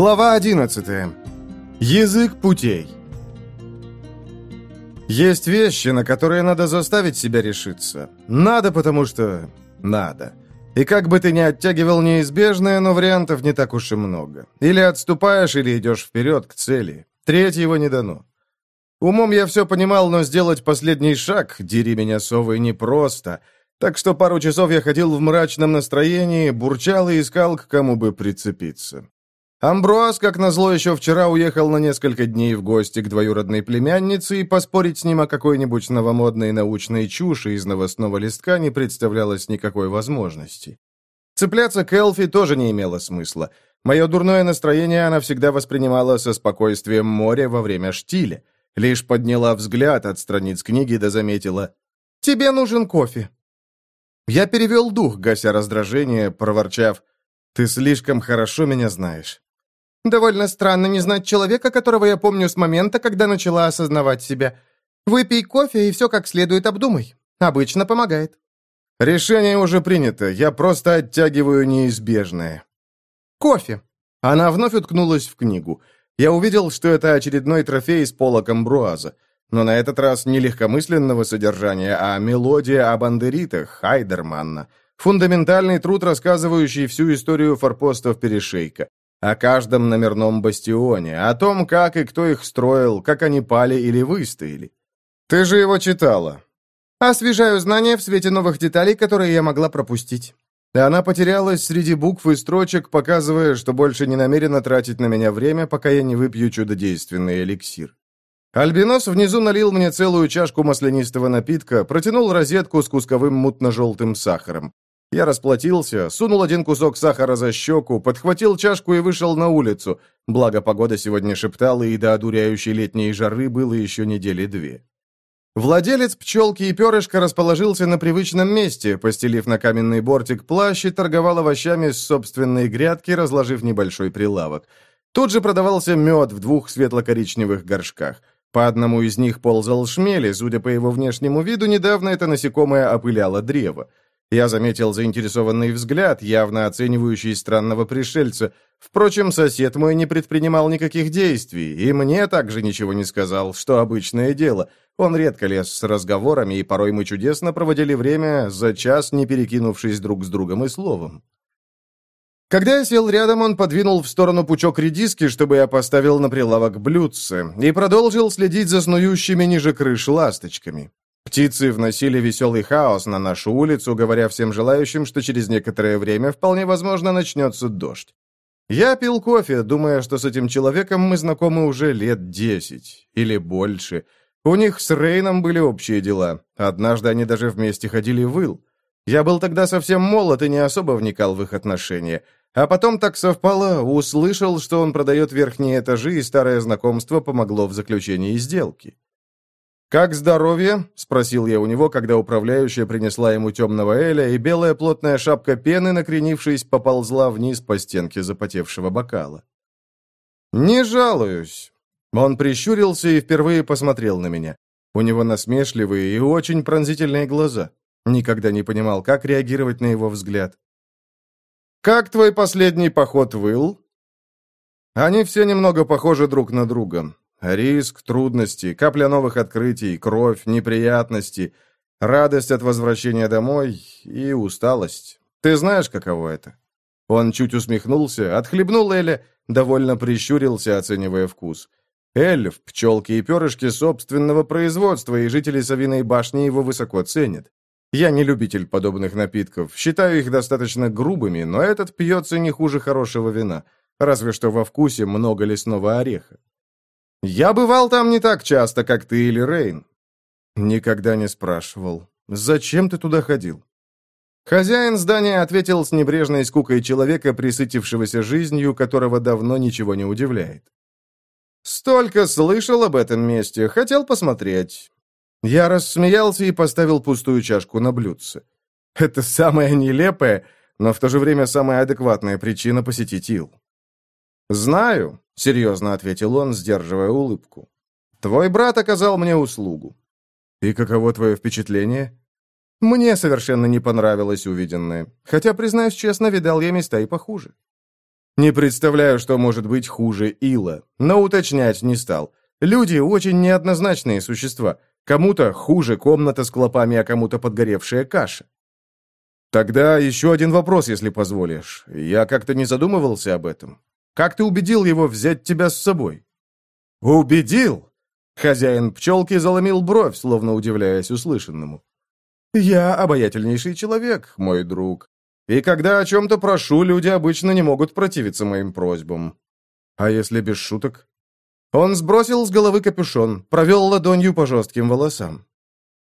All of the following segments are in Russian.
Глава 11. Язык путей. Есть вещи, на которые надо заставить себя решиться. Надо, потому что надо. И как бы ты ни оттягивал неизбежное, но вариантов не так уж и много. Или отступаешь, или идешь вперед к цели. Третьего не дано. Умом я все понимал, но сделать последний шаг, дери меня, совы, непросто. Так что пару часов я ходил в мрачном настроении, бурчал и искал, к кому бы прицепиться. Амброаз, как назло, еще вчера уехал на несколько дней в гости к двоюродной племяннице, и поспорить с ним о какой-нибудь новомодной научной чуши из новостного листка не представлялось никакой возможности. Цепляться к Элфи тоже не имело смысла. Мое дурное настроение она всегда воспринимала со спокойствием моря во время штиля. Лишь подняла взгляд от страниц книги да заметила «Тебе нужен кофе». Я перевел дух, гася раздражение, проворчав «Ты слишком хорошо меня знаешь». Довольно странно не знать человека, которого я помню с момента, когда начала осознавать себя. Выпей кофе и все как следует обдумай. Обычно помогает. Решение уже принято, я просто оттягиваю неизбежное. Кофе. Она вновь уткнулась в книгу. Я увидел, что это очередной трофей из пола камбруаза. Но на этот раз не легкомысленного содержания, а мелодия о бандеритах Хайдерманна. Фундаментальный труд, рассказывающий всю историю форпостов Перешейка. О каждом номерном бастионе, о том, как и кто их строил, как они пали или выстояли. Ты же его читала. Освежаю знания в свете новых деталей, которые я могла пропустить. И Она потерялась среди букв и строчек, показывая, что больше не намерена тратить на меня время, пока я не выпью чудодейственный эликсир. Альбинос внизу налил мне целую чашку маслянистого напитка, протянул розетку с кусковым мутно-желтым сахаром. Я расплатился, сунул один кусок сахара за щеку, подхватил чашку и вышел на улицу, благо погода сегодня шептала, и до одуряющей летней жары было еще недели две. Владелец пчелки и перышка расположился на привычном месте, постелив на каменный бортик плащ и торговал овощами с собственной грядки, разложив небольшой прилавок. Тут же продавался мед в двух светло-коричневых горшках. По одному из них ползал шмель, и, судя по его внешнему виду, недавно это насекомое опыляло древо. Я заметил заинтересованный взгляд, явно оценивающий странного пришельца. Впрочем, сосед мой не предпринимал никаких действий, и мне также ничего не сказал, что обычное дело. Он редко лез с разговорами, и порой мы чудесно проводили время, за час не перекинувшись друг с другом и словом. Когда я сел рядом, он подвинул в сторону пучок редиски, чтобы я поставил на прилавок блюдце, и продолжил следить за снующими ниже крыш ласточками. Птицы вносили веселый хаос на нашу улицу, говоря всем желающим, что через некоторое время вполне возможно начнется дождь. Я пил кофе, думая, что с этим человеком мы знакомы уже лет десять или больше. У них с Рейном были общие дела. Однажды они даже вместе ходили в Ил. Я был тогда совсем молод и не особо вникал в их отношения. А потом так совпало, услышал, что он продает верхние этажи, и старое знакомство помогло в заключении сделки. «Как здоровье?» – спросил я у него, когда управляющая принесла ему темного эля, и белая плотная шапка пены, накренившись, поползла вниз по стенке запотевшего бокала. «Не жалуюсь». Он прищурился и впервые посмотрел на меня. У него насмешливые и очень пронзительные глаза. Никогда не понимал, как реагировать на его взгляд. «Как твой последний поход выл?» «Они все немного похожи друг на друга. Риск, трудности, капля новых открытий, кровь, неприятности, радость от возвращения домой и усталость. Ты знаешь, каково это?» Он чуть усмехнулся, отхлебнул Эля, довольно прищурился, оценивая вкус. Эльф, пчелки и перышки собственного производства, и жители Савиной башни его высоко ценят. Я не любитель подобных напитков, считаю их достаточно грубыми, но этот пьется не хуже хорошего вина, разве что во вкусе много лесного ореха. Я бывал там не так часто, как ты или Рейн. Никогда не спрашивал. Зачем ты туда ходил? Хозяин здания ответил с небрежной скукой человека, присытившегося жизнью, которого давно ничего не удивляет. «Столько слышал об этом месте, хотел посмотреть». Я рассмеялся и поставил пустую чашку на блюдце. Это самая нелепая, но в то же время самая адекватная причина посетить Ил. «Знаю», — серьезно ответил он, сдерживая улыбку. «Твой брат оказал мне услугу». «И каково твое впечатление?» «Мне совершенно не понравилось увиденное. Хотя, признаюсь честно, видал я места и похуже». «Не представляю, что может быть хуже Ила, но уточнять не стал. Люди очень неоднозначные существа. Кому-то хуже комната с клопами, а кому-то подгоревшая каша». «Тогда еще один вопрос, если позволишь. Я как-то не задумывался об этом. Как ты убедил его взять тебя с собой?» «Убедил?» Хозяин пчелки заломил бровь, словно удивляясь услышанному. «Я обаятельнейший человек, мой друг. И когда о чем-то прошу, люди обычно не могут противиться моим просьбам. А если без шуток?» Он сбросил с головы капюшон, провел ладонью по жестким волосам.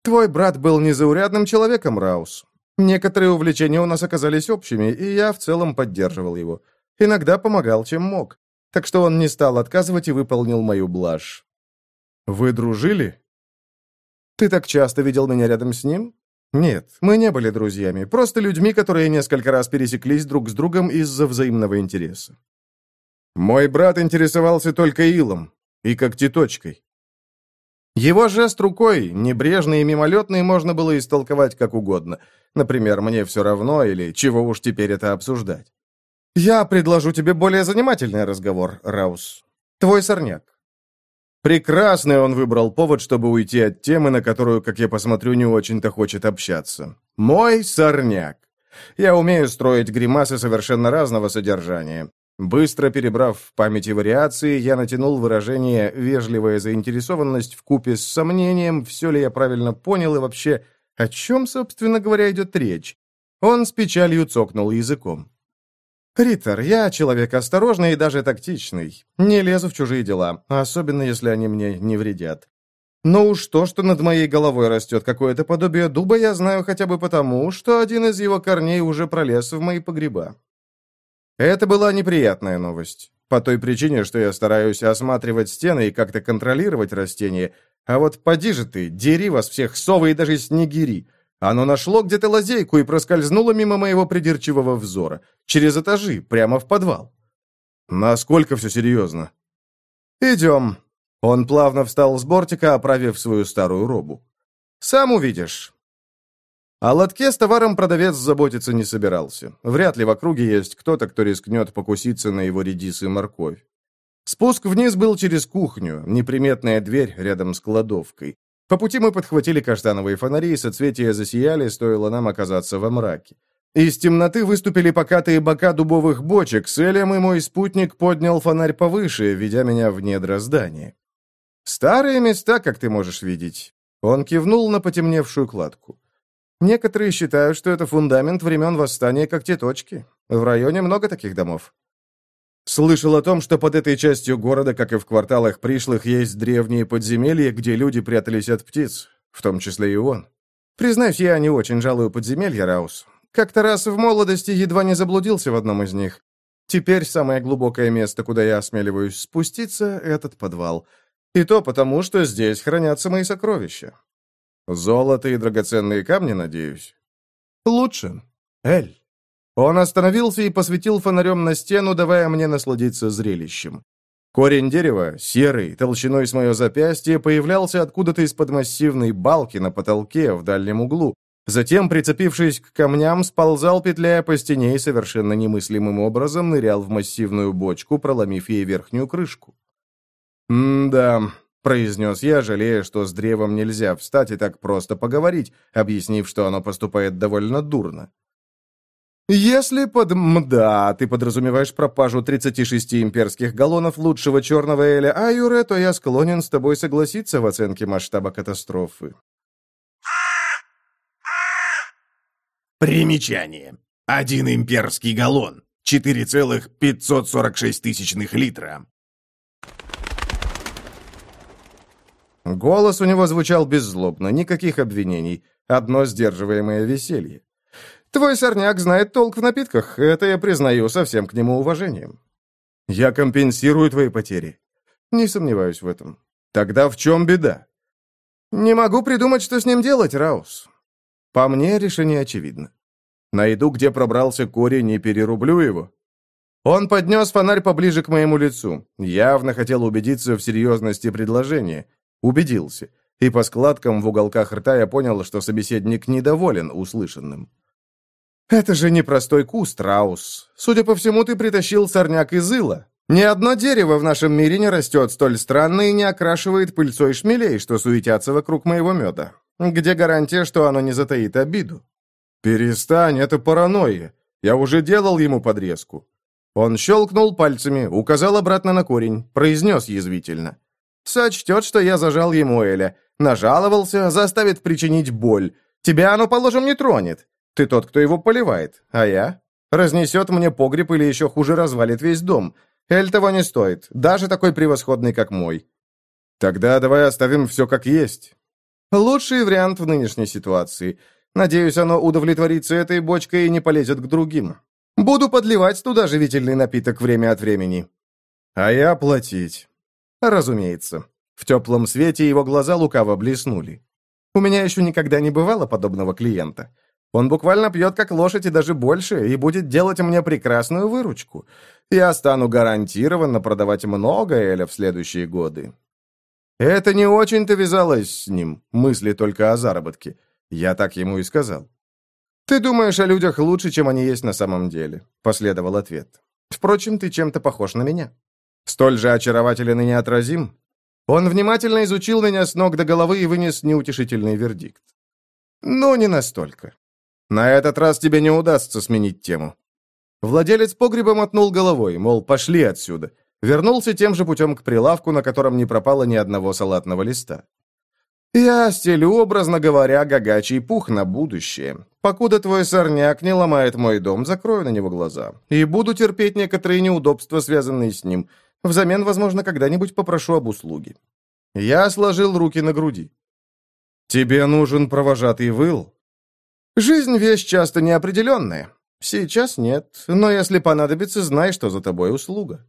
«Твой брат был незаурядным человеком, Раус. Некоторые увлечения у нас оказались общими, и я в целом поддерживал его. Иногда помогал, чем мог. Так что он не стал отказывать и выполнил мою блажь. «Вы дружили?» «Ты так часто видел меня рядом с ним?» «Нет, мы не были друзьями, просто людьми, которые несколько раз пересеклись друг с другом из-за взаимного интереса». «Мой брат интересовался только илом и когтеточкой». Его жест рукой, небрежный и мимолетный, можно было истолковать как угодно. Например, «мне все равно» или «чего уж теперь это обсуждать». «Я предложу тебе более занимательный разговор, Раус. Твой сорняк». Прекрасный он выбрал повод, чтобы уйти от темы, на которую, как я посмотрю, не очень-то хочет общаться. «Мой сорняк». Я умею строить гримасы совершенно разного содержания. Быстро перебрав в памяти вариации, я натянул выражение «вежливая заинтересованность» в купе с сомнением, все ли я правильно понял и вообще, о чем, собственно говоря, идет речь. Он с печалью цокнул языком. «Риттер, я человек осторожный и даже тактичный. Не лезу в чужие дела, особенно если они мне не вредят. Но уж то, что над моей головой растет какое-то подобие дуба, я знаю хотя бы потому, что один из его корней уже пролез в мои погреба». Это была неприятная новость. По той причине, что я стараюсь осматривать стены и как-то контролировать растения. А вот поди же ты, дери вас всех, совы и даже снегири. Оно нашло где-то лазейку и проскользнуло мимо моего придирчивого взора. Через этажи, прямо в подвал. Насколько все серьезно? Идем. Он плавно встал с бортика, оправив свою старую робу. Сам увидишь. О лотке с товаром продавец заботиться не собирался. Вряд ли в округе есть кто-то, кто рискнет покуситься на его редис и морковь. Спуск вниз был через кухню, неприметная дверь рядом с кладовкой. По пути мы подхватили каштановые фонари и соцветия засияли, стоило нам оказаться во мраке. Из темноты выступили покатые бока дубовых бочек с Элем, и мой спутник поднял фонарь повыше, ведя меня в недра здания. «Старые места, как ты можешь видеть». Он кивнул на потемневшую кладку. «Некоторые считают, что это фундамент времен восстания как те точки. В районе много таких домов». Слышал о том, что под этой частью города, как и в кварталах пришлых, есть древние подземелья, где люди прятались от птиц, в том числе и он. Признаюсь, я не очень жалую подземелья, Раус. Как-то раз в молодости едва не заблудился в одном из них. Теперь самое глубокое место, куда я осмеливаюсь спуститься, — этот подвал. И то потому, что здесь хранятся мои сокровища. Золото и драгоценные камни, надеюсь. Лучше. Эль. Он остановился и посветил фонарем на стену, давая мне насладиться зрелищем. Корень дерева, серый, толщиной с мое запястье, появлялся откуда-то из-под массивной балки на потолке в дальнем углу. Затем, прицепившись к камням, сползал, петляя по стене и совершенно немыслимым образом нырял в массивную бочку, проломив ей верхнюю крышку. «М-да», — произнес я, жалея, что с древом нельзя встать и так просто поговорить, объяснив, что оно поступает довольно дурно. Если под... Мда, ты подразумеваешь пропажу 36 имперских галлонов лучшего черного эля Аюре, то я склонен с тобой согласиться в оценке масштаба катастрофы. Примечание. Один имперский галлон. 4,546 литра. Голос у него звучал беззлобно, никаких обвинений, одно сдерживаемое веселье. Твой сорняк знает толк в напитках, это я признаю со всем к нему уважением». «Я компенсирую твои потери». «Не сомневаюсь в этом». «Тогда в чем беда?» «Не могу придумать, что с ним делать, Раус». «По мне решение очевидно. Найду, где пробрался корень и перерублю его». Он поднес фонарь поближе к моему лицу. Явно хотел убедиться в серьезности предложения. Убедился. И по складкам в уголках рта я понял, что собеседник недоволен услышанным. «Это же непростой куст, Раус. Судя по всему, ты притащил сорняк из ила. Ни одно дерево в нашем мире не растет столь странно и не окрашивает пыльцой шмелей, что суетятся вокруг моего меда. Где гарантия, что оно не затаит обиду?» «Перестань, это паранойя. Я уже делал ему подрезку». Он щелкнул пальцами, указал обратно на корень, произнес язвительно. «Сочтет, что я зажал ему Эля. Нажаловался, заставит причинить боль. Тебя оно, положим, не тронет. Ты тот, кто его поливает, а я? Разнесет мне погреб или еще хуже развалит весь дом. Эль того не стоит, даже такой превосходный, как мой. Тогда давай оставим все как есть. Лучший вариант в нынешней ситуации. Надеюсь, оно удовлетворится этой бочкой и не полезет к другим. Буду подливать туда живительный напиток время от времени. А я платить. Разумеется. В теплом свете его глаза лукаво блеснули. У меня еще никогда не бывало подобного клиента. Он буквально пьет как лошадь и даже больше, и будет делать мне прекрасную выручку. Я стану гарантированно продавать много Эля в следующие годы». «Это не очень-то вязалось с ним, мысли только о заработке. Я так ему и сказал». «Ты думаешь о людях лучше, чем они есть на самом деле», — последовал ответ. «Впрочем, ты чем-то похож на меня. Столь же очарователен и неотразим». Он внимательно изучил меня с ног до головы и вынес неутешительный вердикт. «Ну, не настолько». На этот раз тебе не удастся сменить тему». Владелец погреба мотнул головой, мол, пошли отсюда. Вернулся тем же путем к прилавку, на котором не пропало ни одного салатного листа. «Я стелю, образно говоря, гагачий пух на будущее. Покуда твой сорняк не ломает мой дом, закрою на него глаза. И буду терпеть некоторые неудобства, связанные с ним. Взамен, возможно, когда-нибудь попрошу об услуге». Я сложил руки на груди. «Тебе нужен провожатый выл?» Жизнь вещь часто неопределенная. Сейчас нет, но если понадобится, знай, что за тобой услуга.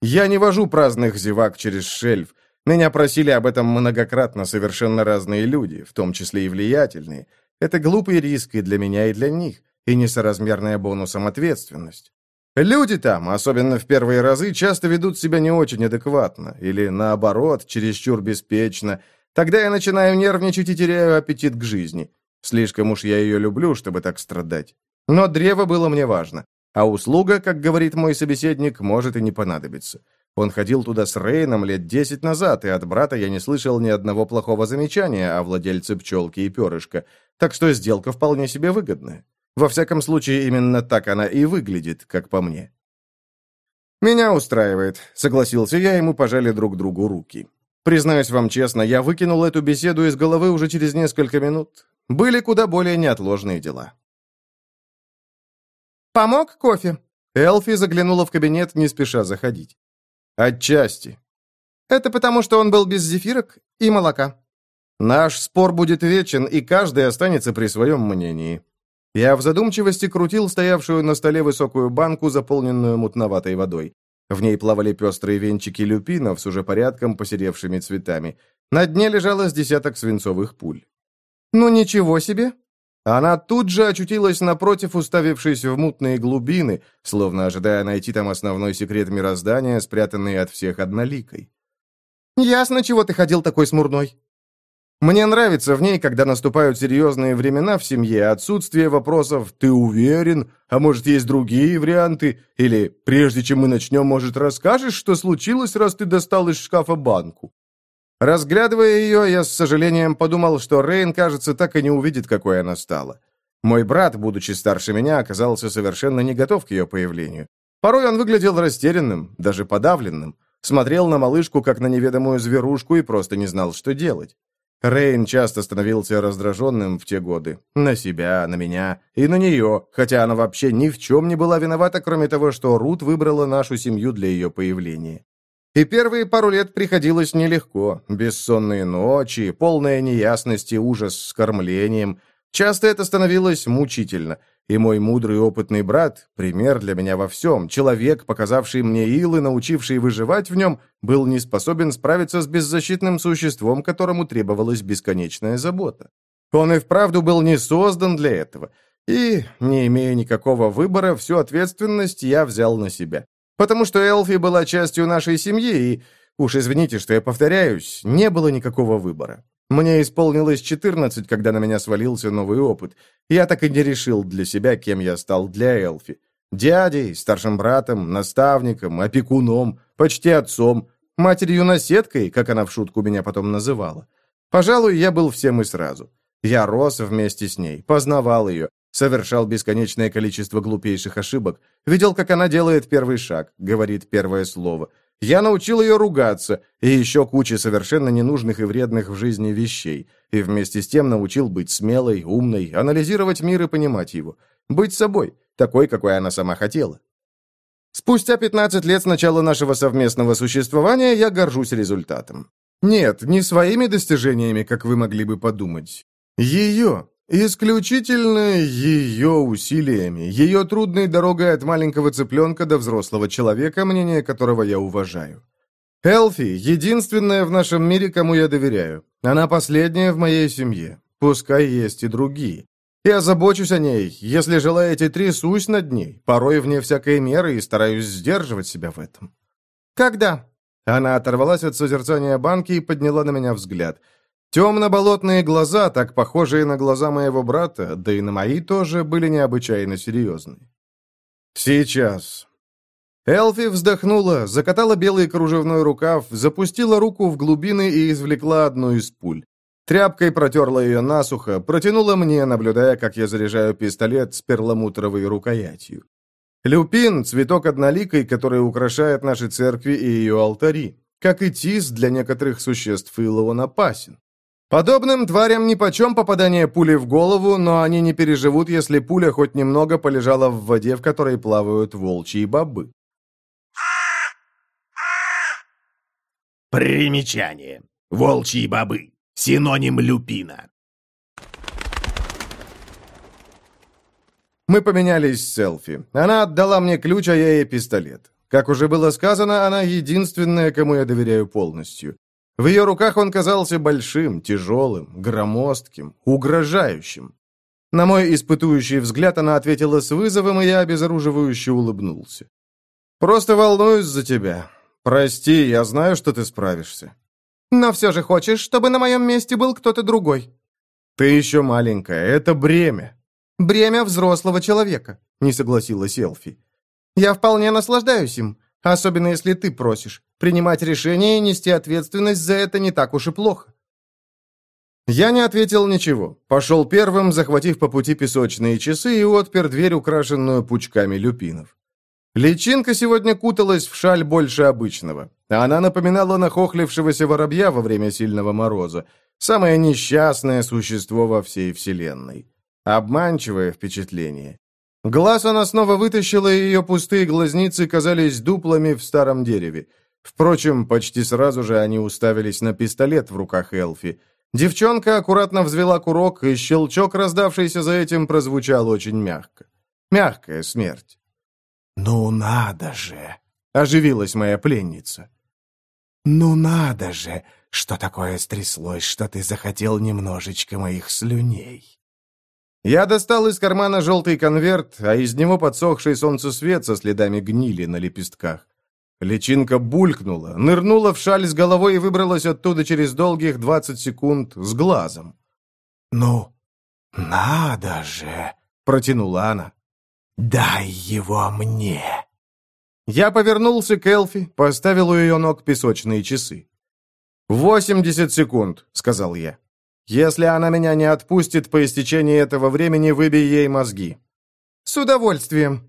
Я не вожу праздных зевак через шельф. Меня просили об этом многократно совершенно разные люди, в том числе и влиятельные. Это глупый риск и для меня, и для них, и несоразмерная бонусом ответственность. Люди там, особенно в первые разы, часто ведут себя не очень адекватно, или наоборот, чересчур беспечно. Тогда я начинаю нервничать и теряю аппетит к жизни. Слишком уж я ее люблю, чтобы так страдать. Но древо было мне важно. А услуга, как говорит мой собеседник, может и не понадобиться. Он ходил туда с Рейном лет десять назад, и от брата я не слышал ни одного плохого замечания о владельце пчелки и перышка, так что сделка вполне себе выгодная. Во всяком случае, именно так она и выглядит, как по мне. «Меня устраивает», — согласился я, ему, пожали друг другу руки. Признаюсь вам честно, я выкинул эту беседу из головы уже через несколько минут. Были куда более неотложные дела. «Помог кофе?» Элфи заглянула в кабинет, не спеша заходить. «Отчасти». «Это потому, что он был без зефирок и молока». «Наш спор будет вечен, и каждый останется при своем мнении». Я в задумчивости крутил стоявшую на столе высокую банку, заполненную мутноватой водой. В ней плавали пестрые венчики люпинов с уже порядком посеревшими цветами. На дне лежало с десяток свинцовых пуль. «Ну ничего себе!» Она тут же очутилась напротив, уставившись в мутные глубины, словно ожидая найти там основной секрет мироздания, спрятанный от всех одноликой. «Ясно, чего ты ходил такой смурной». Мне нравится в ней, когда наступают серьезные времена в семье, отсутствие вопросов «ты уверен?», «а может, есть другие варианты?» или «прежде чем мы начнем, может, расскажешь, что случилось, раз ты достал из шкафа банку?» Разглядывая ее, я с сожалением подумал, что Рейн, кажется, так и не увидит, какой она стала. Мой брат, будучи старше меня, оказался совершенно не готов к ее появлению. Порой он выглядел растерянным, даже подавленным. Смотрел на малышку, как на неведомую зверушку, и просто не знал, что делать. Рейн часто становился раздраженным в те годы. На себя, на меня и на нее, хотя она вообще ни в чем не была виновата, кроме того, что Рут выбрала нашу семью для ее появления. И первые пару лет приходилось нелегко. Бессонные ночи, полная неясность и ужас с кормлением. Часто это становилось мучительно. И мой мудрый опытный брат, пример для меня во всем, человек, показавший мне ил и научивший выживать в нем, был не способен справиться с беззащитным существом, которому требовалась бесконечная забота. Он и вправду был не создан для этого. И, не имея никакого выбора, всю ответственность я взял на себя потому что Элфи была частью нашей семьи, и, уж извините, что я повторяюсь, не было никакого выбора. Мне исполнилось 14, когда на меня свалился новый опыт. Я так и не решил для себя, кем я стал для Элфи. Дядей, старшим братом, наставником, опекуном, почти отцом, матерью-наседкой, как она в шутку меня потом называла. Пожалуй, я был всем и сразу. Я рос вместе с ней, познавал ее, совершал бесконечное количество глупейших ошибок, видел, как она делает первый шаг, говорит первое слово. Я научил ее ругаться и еще куче совершенно ненужных и вредных в жизни вещей, и вместе с тем научил быть смелой, умной, анализировать мир и понимать его, быть собой, такой, какой она сама хотела. Спустя 15 лет с начала нашего совместного существования я горжусь результатом. Нет, не своими достижениями, как вы могли бы подумать. Ее, Исключительно ее усилиями, ее трудной дорогой от маленького цыпленка до взрослого человека, мнение которого я уважаю. Элфи — единственная в нашем мире, кому я доверяю. Она последняя в моей семье. Пускай есть и другие. Я забочусь о ней. Если желаете, трясусь над ней, порой вне всякой меры, и стараюсь сдерживать себя в этом». «Когда?» Она оторвалась от созерцания банки и подняла на меня взгляд — Темно-болотные глаза, так похожие на глаза моего брата, да и на мои тоже, были необычайно серьезны. «Сейчас». Элфи вздохнула, закатала белый кружевной рукав, запустила руку в глубины и извлекла одну из пуль. Тряпкой протерла ее насухо, протянула мне, наблюдая, как я заряжаю пистолет с перламутровой рукоятью. Люпин — цветок одноликой, который украшает наши церкви и ее алтари. Как и тис, для некоторых существ Илон опасен. Подобным тварям нипочем попадание пули в голову, но они не переживут, если пуля хоть немного полежала в воде, в которой плавают волчьи бобы. Примечание. Волчьи бобы. Синоним люпина. Мы поменялись селфи. Она отдала мне ключ, а я ей пистолет. Как уже было сказано, она единственная, кому я доверяю полностью. В ее руках он казался большим, тяжелым, громоздким, угрожающим. На мой испытующий взгляд она ответила с вызовом, и я обезоруживающе улыбнулся. «Просто волнуюсь за тебя. Прости, я знаю, что ты справишься». «Но все же хочешь, чтобы на моем месте был кто-то другой». «Ты еще маленькая, это бремя». «Бремя взрослого человека», — не согласилась Элфи. «Я вполне наслаждаюсь им, особенно если ты просишь. Принимать решения и нести ответственность за это не так уж и плохо. Я не ответил ничего. Пошел первым, захватив по пути песочные часы и отпер дверь, украшенную пучками люпинов. Личинка сегодня куталась в шаль больше обычного. Она напоминала нахохлившегося воробья во время сильного мороза. Самое несчастное существо во всей вселенной. Обманчивое впечатление. Глаз она снова вытащила, и ее пустые глазницы казались дуплами в старом дереве. Впрочем, почти сразу же они уставились на пистолет в руках Элфи. Девчонка аккуратно взвела курок, и щелчок, раздавшийся за этим, прозвучал очень мягко. Мягкая смерть. «Ну надо же!» — оживилась моя пленница. «Ну надо же! Что такое стряслось, что ты захотел немножечко моих слюней?» Я достал из кармана желтый конверт, а из него подсохший солнцесвет со следами гнили на лепестках. Личинка булькнула, нырнула в шаль с головой и выбралась оттуда через долгих 20 секунд с глазом. «Ну, надо же!» — протянула она. «Дай его мне!» Я повернулся к Элфи, поставил у ее ног песочные часы. «Восемьдесят секунд», — сказал я. «Если она меня не отпустит по истечении этого времени, выбей ей мозги». «С удовольствием»,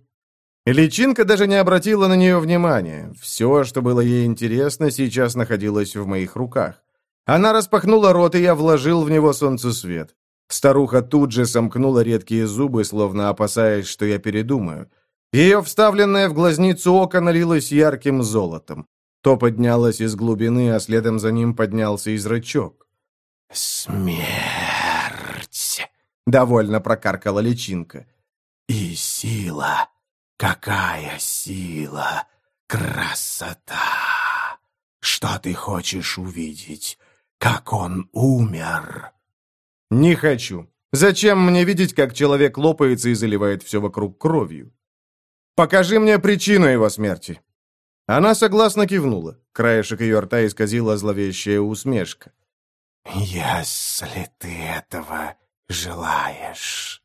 Личинка даже не обратила на нее внимания. Все, что было ей интересно, сейчас находилось в моих руках. Она распахнула рот, и я вложил в него солнцесвет. Старуха тут же сомкнула редкие зубы, словно опасаясь, что я передумаю. Ее вставленное в глазницу око налилось ярким золотом. То поднялось из глубины, а следом за ним поднялся и зрачок. «Смерть!» — довольно прокаркала личинка. «И сила!» Какая сила, красота! Что ты хочешь увидеть? Как он умер?» «Не хочу. Зачем мне видеть, как человек лопается и заливает все вокруг кровью? Покажи мне причину его смерти». Она согласно кивнула. Краешек ее рта исказила зловещая усмешка. «Если ты этого желаешь...»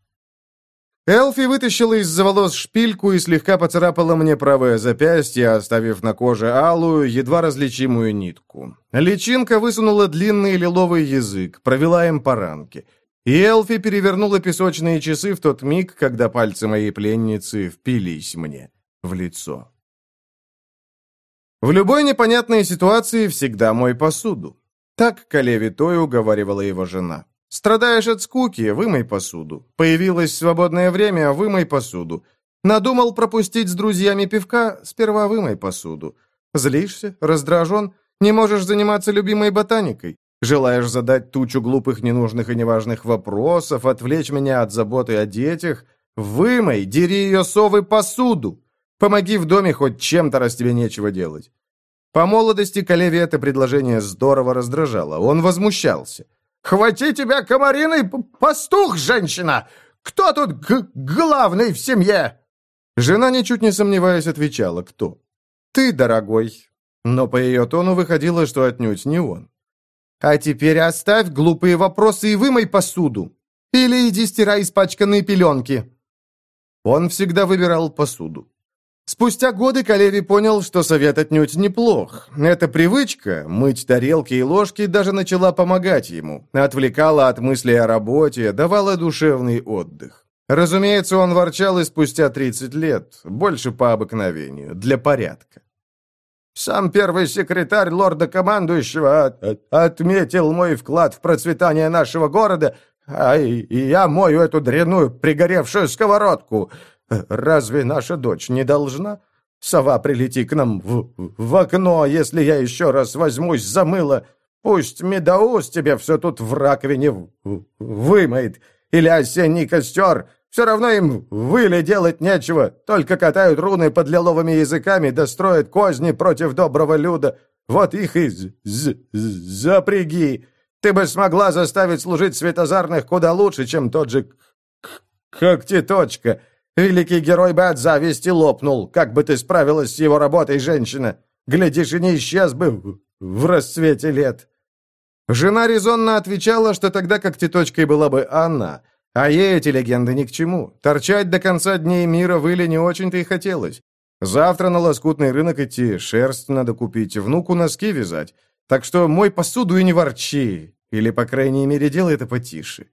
Элфи вытащила из-за волос шпильку и слегка поцарапала мне правое запястье, оставив на коже алую, едва различимую нитку. Личинка высунула длинный лиловый язык, провела им по ранке. И Элфи перевернула песочные часы в тот миг, когда пальцы моей пленницы впились мне в лицо. В любой непонятной ситуации всегда мой посуду. Так Калеви Той уговаривала его жена. Страдаешь от скуки, вымой посуду. Появилось свободное время, вымой посуду. Надумал пропустить с друзьями пивка, сперва вымой посуду. Злишься, раздражен, не можешь заниматься любимой ботаникой. Желаешь задать тучу глупых, ненужных и неважных вопросов, отвлечь меня от заботы о детях. Вымой, дери ее совы посуду. Помоги в доме хоть чем-то, раз тебе нечего делать. По молодости Калеви это предложение здорово раздражало. Он возмущался. Хвати тебя комариной, пастух, женщина! Кто тут главный в семье?» Жена, ничуть не сомневаясь, отвечала, кто. «Ты, дорогой». Но по ее тону выходило, что отнюдь не он. «А теперь оставь глупые вопросы и вымой посуду. Или иди стирай испачканные пеленки». Он всегда выбирал посуду. Спустя годы Калеви понял, что совет отнюдь неплох. Эта привычка, мыть тарелки и ложки, даже начала помогать ему, отвлекала от мыслей о работе, давала душевный отдых. Разумеется, он ворчал и спустя 30 лет, больше по обыкновению, для порядка. Сам первый секретарь лорда-командующего от, отметил мой вклад в процветание нашего города, а и, я мою эту дрянную пригоревшую сковородку. Разве наша дочь не должна? Сова, прилети к нам в, в окно, если я еще раз возьмусь за мыло. Пусть медоуз тебе все тут в раковине в, в, вымоет. Или осенний костер. Все равно им выли делать нечего. Только катают руны под лиловыми языками, да строят козни против доброго люда. Вот их и з -з запряги. Ты бы смогла заставить служить светозарных куда лучше, чем тот же когтеточка. точка Великий герой бы от зависти лопнул, как бы ты справилась с его работой, женщина. Глядишь, и не исчез бы в расцвете лет». Жена резонно отвечала, что тогда как теточкой была бы Анна, а ей эти легенды ни к чему. Торчать до конца дней мира в Иле не очень-то и хотелось. Завтра на лоскутный рынок идти, шерсть надо купить, внуку носки вязать. Так что мой посуду и не ворчи, или, по крайней мере, делай это потише.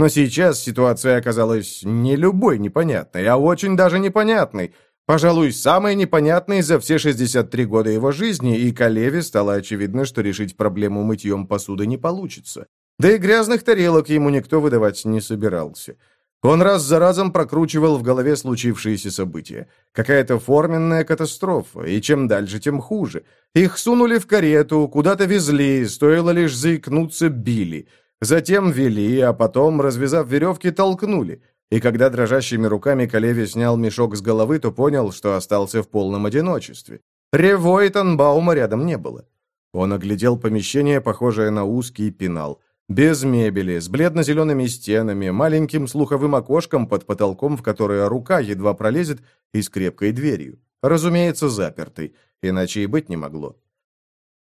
Но сейчас ситуация оказалась не любой непонятной, а очень даже непонятной. Пожалуй, самой непонятной за все 63 года его жизни, и Калеве стало очевидно, что решить проблему мытьем посуды не получится. Да и грязных тарелок ему никто выдавать не собирался. Он раз за разом прокручивал в голове случившиеся события. Какая-то форменная катастрофа, и чем дальше, тем хуже. Их сунули в карету, куда-то везли, стоило лишь заикнуться, били. Затем вели, а потом, развязав веревки, толкнули. И когда дрожащими руками Калеви снял мешок с головы, то понял, что остался в полном одиночестве. Ревой Танбаума рядом не было. Он оглядел помещение, похожее на узкий пенал. Без мебели, с бледно-зелеными стенами, маленьким слуховым окошком под потолком, в которое рука едва пролезет, и с крепкой дверью. Разумеется, запертой, иначе и быть не могло.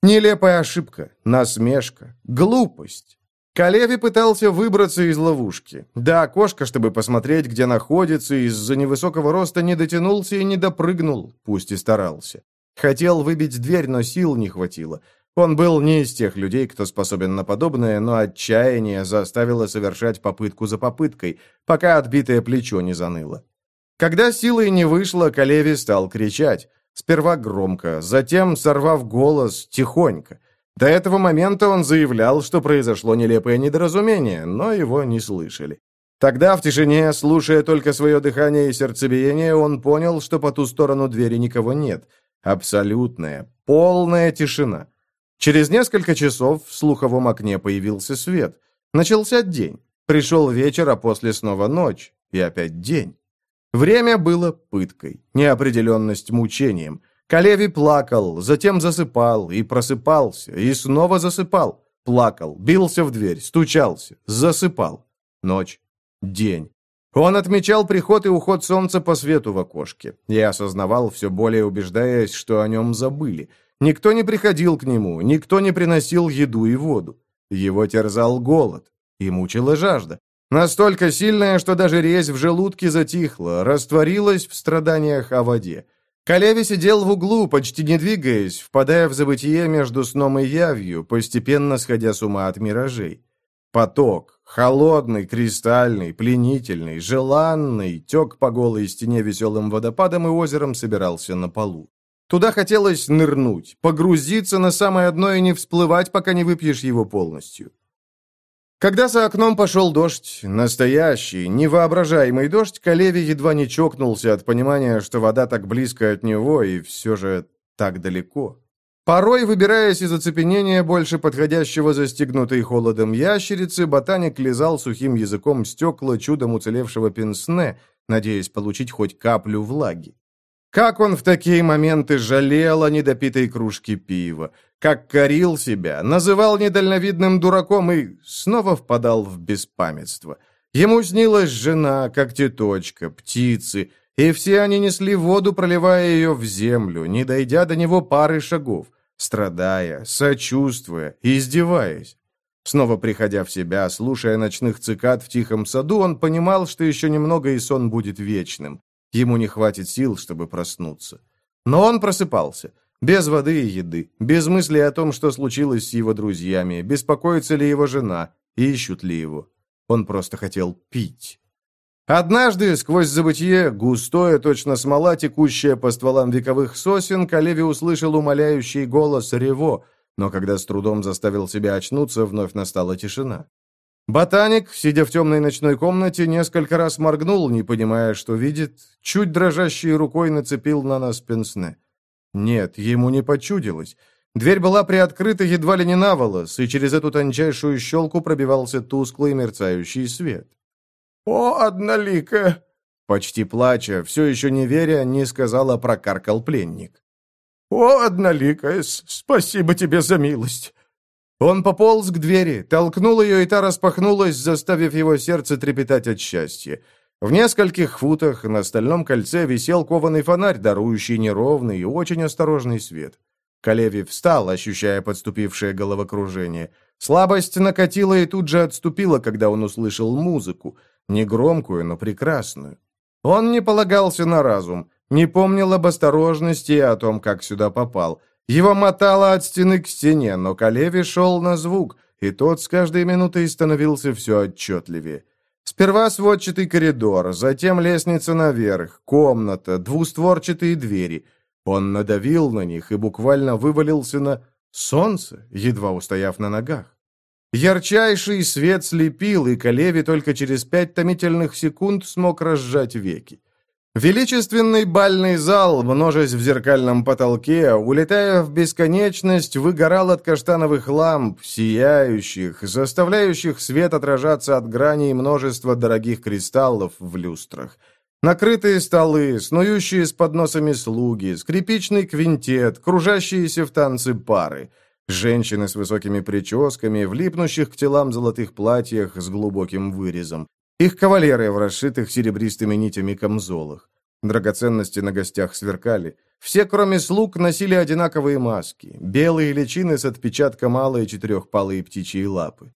Нелепая ошибка, насмешка, глупость. Калеви пытался выбраться из ловушки. Да кошка, чтобы посмотреть, где находится, из-за невысокого роста не дотянулся и не допрыгнул, пусть и старался. Хотел выбить дверь, но сил не хватило. Он был не из тех людей, кто способен на подобное, но отчаяние заставило совершать попытку за попыткой, пока отбитое плечо не заныло. Когда силой не вышло, Калеви стал кричать. Сперва громко, затем, сорвав голос, тихонько. До этого момента он заявлял, что произошло нелепое недоразумение, но его не слышали. Тогда, в тишине, слушая только свое дыхание и сердцебиение, он понял, что по ту сторону двери никого нет. Абсолютная, полная тишина. Через несколько часов в слуховом окне появился свет. Начался день. Пришел вечер, а после снова ночь. И опять день. Время было пыткой, неопределенность мучением – Калеви плакал, затем засыпал и просыпался, и снова засыпал, плакал, бился в дверь, стучался, засыпал. Ночь, день. Он отмечал приход и уход солнца по свету в окошке. Я осознавал, все более убеждаясь, что о нем забыли. Никто не приходил к нему, никто не приносил еду и воду. Его терзал голод и мучила жажда. Настолько сильная, что даже резь в желудке затихла, растворилась в страданиях о воде. Калеви сидел в углу, почти не двигаясь, впадая в забытие между сном и явью, постепенно сходя с ума от миражей. Поток, холодный, кристальный, пленительный, желанный, тек по голой стене веселым водопадом и озером собирался на полу. Туда хотелось нырнуть, погрузиться на самое дно и не всплывать, пока не выпьешь его полностью. Когда за окном пошел дождь, настоящий, невоображаемый дождь, Калеви едва не чокнулся от понимания, что вода так близко от него и все же так далеко. Порой, выбираясь из оцепенения, больше подходящего застегнутой холодом ящерицы, ботаник лизал сухим языком стекла чудом уцелевшего пенсне, надеясь получить хоть каплю влаги. Как он в такие моменты жалел о недопитой кружке пива, как корил себя, называл недальновидным дураком и снова впадал в беспамятство. Ему снилась жена, как теточка, птицы, и все они несли воду, проливая ее в землю, не дойдя до него пары шагов, страдая, сочувствуя, издеваясь. Снова приходя в себя, слушая ночных цикад в тихом саду, он понимал, что еще немного и сон будет вечным. Ему не хватит сил, чтобы проснуться. Но он просыпался. Без воды и еды, без мысли о том, что случилось с его друзьями, беспокоится ли его жена и ищут ли его. Он просто хотел пить. Однажды, сквозь забытье, густое, точно смола, текущая по стволам вековых сосен, Калеви услышал умоляющий голос Рево, но когда с трудом заставил себя очнуться, вновь настала тишина. Ботаник, сидя в темной ночной комнате, несколько раз моргнул, не понимая, что видит, чуть дрожащей рукой нацепил на нас пенсне. Нет, ему не почудилось. Дверь была приоткрыта едва ли не наволос, и через эту тончайшую щелку пробивался тусклый мерцающий свет. «О, одноликая!» Почти плача, все еще не веря, не сказала прокаркал пленник. «О, одноликая, спасибо тебе за милость! Он пополз к двери, толкнул ее, и та распахнулась, заставив его сердце трепетать от счастья. В нескольких футах на стальном кольце висел кованый фонарь, дарующий неровный и очень осторожный свет. Калеви встал, ощущая подступившее головокружение. Слабость накатила и тут же отступила, когда он услышал музыку, негромкую, но прекрасную. Он не полагался на разум, не помнил об осторожности и о том, как сюда попал – его мотало от стены к стене, но Калеви шел на звук, и тот с каждой минутой становился все отчетливее. Сперва сводчатый коридор, затем лестница наверх, комната, двустворчатые двери. Он надавил на них и буквально вывалился на солнце, едва устояв на ногах. Ярчайший свет слепил, и Калеви только через пять томительных секунд смог разжать веки. Величественный бальный зал, множась в зеркальном потолке, улетая в бесконечность, выгорал от каштановых ламп, сияющих, заставляющих свет отражаться от граней множества дорогих кристаллов в люстрах. Накрытые столы, снующие с подносами слуги, скрипичный квинтет, кружащиеся в танцы пары. Женщины с высокими прическами, в к телам золотых платьях с глубоким вырезом. Их кавалеры в расшитых серебристыми нитями камзолах. Драгоценности на гостях сверкали. Все, кроме слуг, носили одинаковые маски. Белые личины с отпечатком алые четырехпалые птичьи лапы.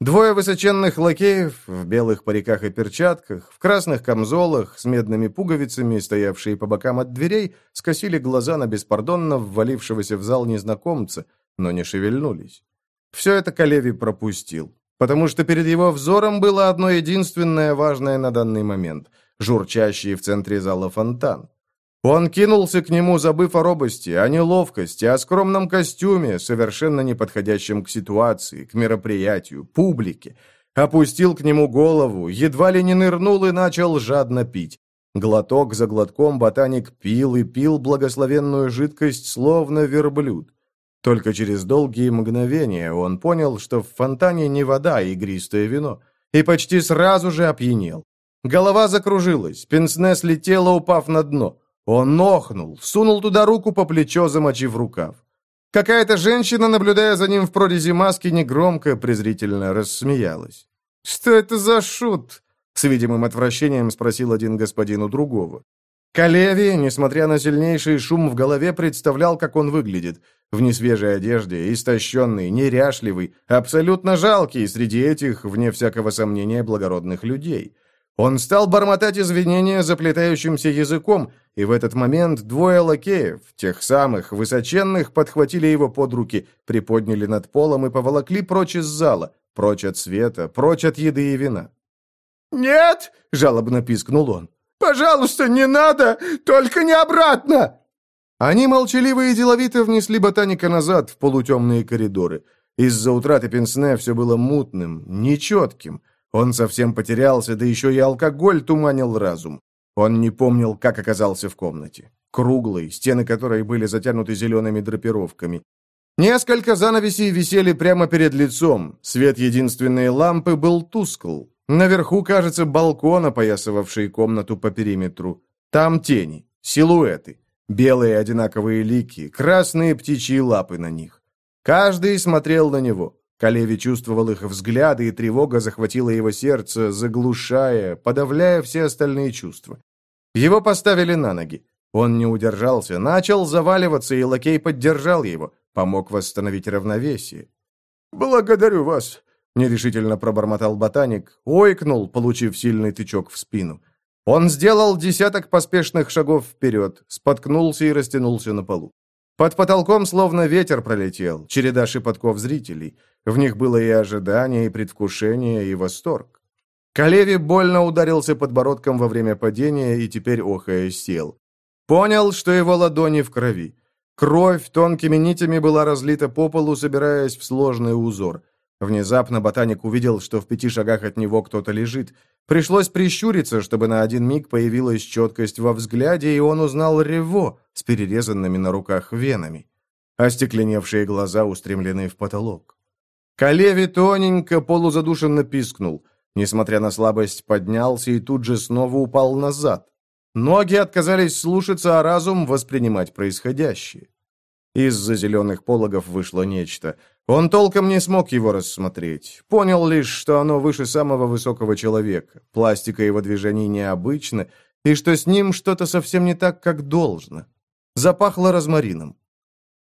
Двое высоченных лакеев в белых париках и перчатках, в красных камзолах с медными пуговицами, стоявшие по бокам от дверей, скосили глаза на беспардонно ввалившегося в зал незнакомца, но не шевельнулись. Все это Калеви пропустил потому что перед его взором было одно единственное важное на данный момент – журчащий в центре зала фонтан. Он кинулся к нему, забыв о робости, о неловкости, о скромном костюме, совершенно не подходящем к ситуации, к мероприятию, публике. Опустил к нему голову, едва ли не нырнул и начал жадно пить. Глоток за глотком ботаник пил и пил благословенную жидкость, словно верблюд. Только через долгие мгновения он понял, что в фонтане не вода, а игристое вино, и почти сразу же опьянел. Голова закружилась, пенсне слетела, упав на дно. Он охнул, сунул туда руку по плечо, замочив рукав. Какая-то женщина, наблюдая за ним в прорези маски, негромко, презрительно рассмеялась. «Что это за шут?» — с видимым отвращением спросил один господин у другого. Калеви, несмотря на сильнейший шум в голове, представлял, как он выглядит — в несвежей одежде, истощенный, неряшливый, абсолютно жалкий среди этих, вне всякого сомнения, благородных людей. Он стал бормотать извинения заплетающимся языком, и в этот момент двое лакеев, тех самых, высоченных, подхватили его под руки, приподняли над полом и поволокли прочь из зала, прочь от света, прочь от еды и вина. «Нет!» — жалобно пискнул он. «Пожалуйста, не надо! Только не обратно!» Они молчаливо и деловито внесли ботаника назад в полутемные коридоры. Из-за утраты Пенсне все было мутным, нечетким. Он совсем потерялся, да еще и алкоголь туманил разум. Он не помнил, как оказался в комнате. Круглой, стены которой были затянуты зелеными драпировками. Несколько занавесей висели прямо перед лицом. Свет единственной лампы был тускл. Наверху, кажется, балкон, опоясывавший комнату по периметру. Там тени, силуэты. Белые одинаковые лики, красные птичьи лапы на них. Каждый смотрел на него. Калеви чувствовал их взгляды, и тревога захватила его сердце, заглушая, подавляя все остальные чувства. Его поставили на ноги. Он не удержался, начал заваливаться, и лакей поддержал его, помог восстановить равновесие. «Благодарю вас», — нерешительно пробормотал ботаник, ойкнул, получив сильный тычок в спину. Он сделал десяток поспешных шагов вперед, споткнулся и растянулся на полу. Под потолком словно ветер пролетел, череда шепотков зрителей. В них было и ожидание, и предвкушение, и восторг. Калеви больно ударился подбородком во время падения и теперь охая сел. Понял, что его ладони в крови. Кровь тонкими нитями была разлита по полу, собираясь в сложный узор – Внезапно ботаник увидел, что в пяти шагах от него кто-то лежит. Пришлось прищуриться, чтобы на один миг появилась четкость во взгляде, и он узнал Рево с перерезанными на руках венами. Остекленевшие глаза устремлены в потолок. Калеви тоненько полузадушенно пискнул. Несмотря на слабость, поднялся и тут же снова упал назад. Ноги отказались слушаться, а разум воспринимать происходящее. Из-за зеленых пологов вышло нечто. Он толком не смог его рассмотреть. Понял лишь, что оно выше самого высокого человека. Пластика его движений необычна, и что с ним что-то совсем не так, как должно. Запахло розмарином.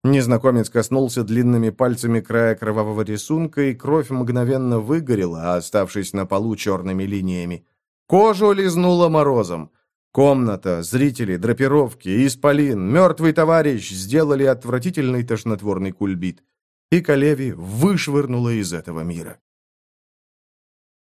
Незнакомец коснулся длинными пальцами края кровавого рисунка, и кровь мгновенно выгорела, оставшись на полу черными линиями. Кожу лизнуло морозом. Комната, зрители, драпировки, исполин, мертвый товарищ сделали отвратительный тошнотворный кульбит. И Калеви вышвырнула из этого мира.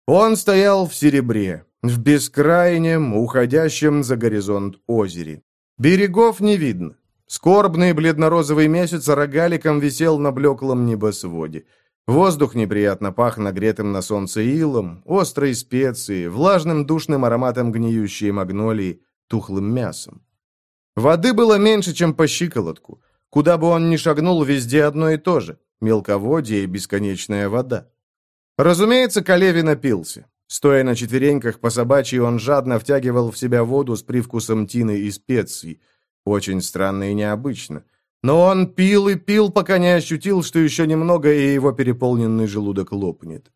Он стоял в серебре, в бескрайнем, уходящем за горизонт озере. Берегов не видно. Скорбный бледно-розовый месяц рогаликом висел на блеклом небосводе. Воздух неприятно пах нагретым на солнце илом, острой специей, влажным душным ароматом гниющей магнолии, тухлым мясом. Воды было меньше, чем по щиколотку. Куда бы он ни шагнул, везде одно и то же – мелководье и бесконечная вода. Разумеется, Калеви напился. Стоя на четвереньках по собачьи, он жадно втягивал в себя воду с привкусом тины и специй. Очень странно и необычно – но он пил и пил, пока не ощутил, что еще немного, и его переполненный желудок лопнет.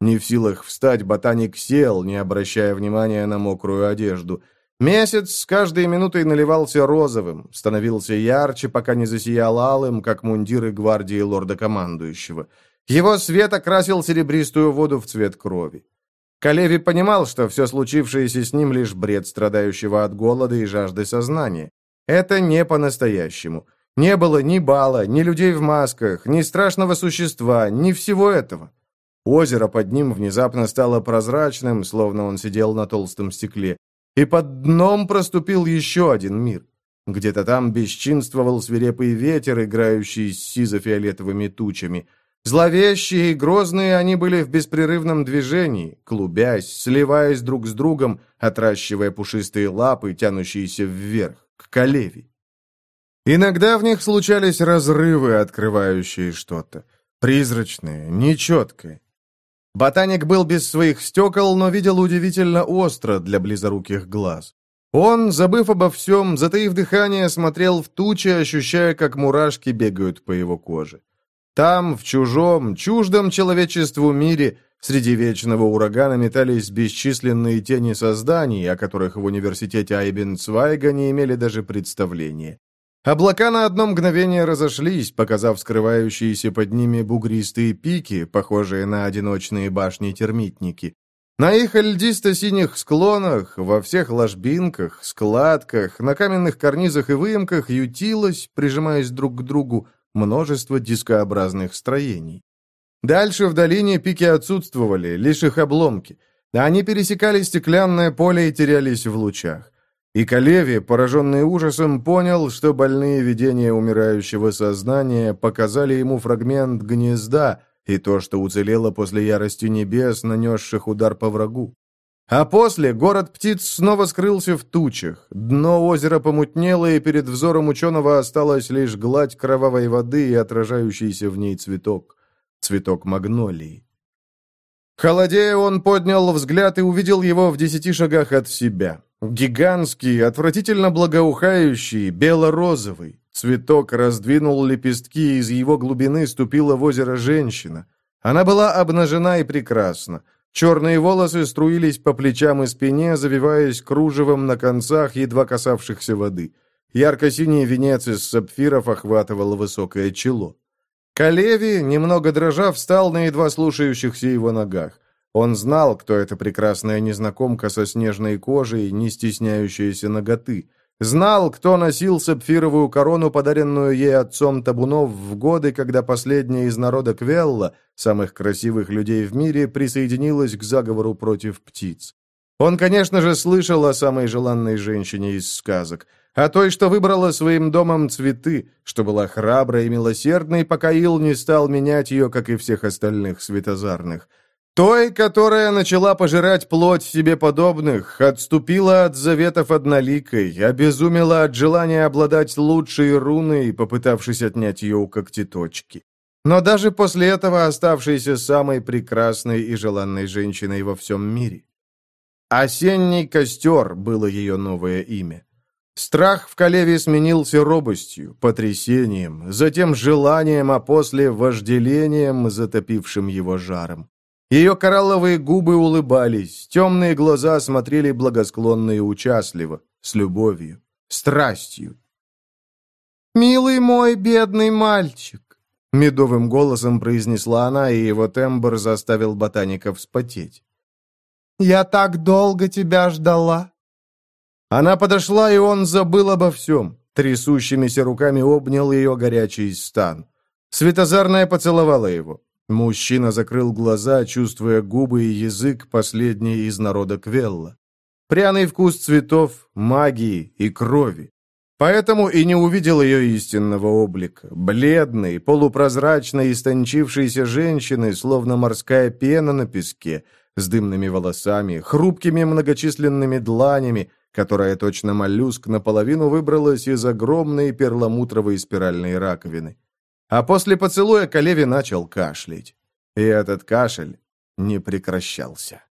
Не в силах встать, ботаник сел, не обращая внимания на мокрую одежду. Месяц с каждой минутой наливался розовым, становился ярче, пока не засиял алым, как мундиры гвардии лорда-командующего. Его свет окрасил серебристую воду в цвет крови. Калеви понимал, что все случившееся с ним лишь бред страдающего от голода и жажды сознания. Это не по-настоящему. Не было ни бала, ни людей в масках, ни страшного существа, ни всего этого. Озеро под ним внезапно стало прозрачным, словно он сидел на толстом стекле. И под дном проступил еще один мир. Где-то там бесчинствовал свирепый ветер, играющий с сизо-фиолетовыми тучами. Зловещие и грозные они были в беспрерывном движении, клубясь, сливаясь друг с другом, отращивая пушистые лапы, тянущиеся вверх, к колеве. Иногда в них случались разрывы, открывающие что-то. Призрачное, нечеткое. Ботаник был без своих стекол, но видел удивительно остро для близоруких глаз. Он, забыв обо всем, затаив дыхание, смотрел в тучи, ощущая, как мурашки бегают по его коже. Там, в чужом, чуждом человечеству мире, среди вечного урагана метались бесчисленные тени созданий, о которых в университете Айбенцвайга не имели даже представления. Облака на одно мгновение разошлись, показав скрывающиеся под ними бугристые пики, похожие на одиночные башни-термитники. На их льдисто-синих склонах, во всех ложбинках, складках, на каменных карнизах и выемках ютилось, прижимаясь друг к другу, множество дискообразных строений. Дальше в долине пики отсутствовали, лишь их обломки. Они пересекали стеклянное поле и терялись в лучах. И Калеви, пораженный ужасом, понял, что больные видения умирающего сознания показали ему фрагмент гнезда и то, что уцелело после ярости небес, нанесших удар по врагу. А после город птиц снова скрылся в тучах, дно озера помутнело, и перед взором ученого осталась лишь гладь кровавой воды и отражающийся в ней цветок, цветок магнолии. Холодея он поднял взгляд и увидел его в десяти шагах от себя. Гигантский, отвратительно благоухающий, бело-розовый. Цветок раздвинул лепестки, из его глубины ступила в озеро женщина. Она была обнажена и прекрасна. Черные волосы струились по плечам и спине, завиваясь кружевом на концах, едва касавшихся воды. Ярко-синий венец из сапфиров охватывало высокое чело. Калеви, немного дрожа, встал на едва слушающихся его ногах. Он знал, кто эта прекрасная незнакомка со снежной кожей, не стесняющаяся ноготы. Знал, кто носил сапфировую корону, подаренную ей отцом Табунов в годы, когда последняя из народа Квелла, самых красивых людей в мире, присоединилась к заговору против птиц. Он, конечно же, слышал о самой желанной женщине из сказок, о той, что выбрала своим домом цветы, что была храброй и милосердной, пока Ил не стал менять ее, как и всех остальных светозарных – той, которая начала пожирать плоть себе подобных, отступила от заветов одноликой, обезумела от желания обладать лучшей руной, попытавшись отнять ее у когтеточки. Но даже после этого оставшейся самой прекрасной и желанной женщиной во всем мире. «Осенний костер» было ее новое имя. Страх в Калеве сменился робостью, потрясением, затем желанием, а после вожделением, затопившим его жаром. Ее коралловые губы улыбались, темные глаза смотрели благосклонно и участливо, с любовью, страстью. «Милый мой бедный мальчик!» Медовым голосом произнесла она, и его тембр заставил ботаников вспотеть. «Я так долго тебя ждала!» Она подошла, и он забыл обо всем. Трясущимися руками обнял ее горячий стан. Светозарная поцеловала его. Мужчина закрыл глаза, чувствуя губы и язык последней из народа Квелла. Пряный вкус цветов, магии и крови. Поэтому и не увидел ее истинного облика. Бледной, полупрозрачной, истончившейся женщины, словно морская пена на песке, с дымными волосами, хрупкими многочисленными дланями, которая точно моллюск наполовину выбралась из огромной перламутровой спиральной раковины а после поцелуя Калеви начал кашлять. И этот кашель не прекращался.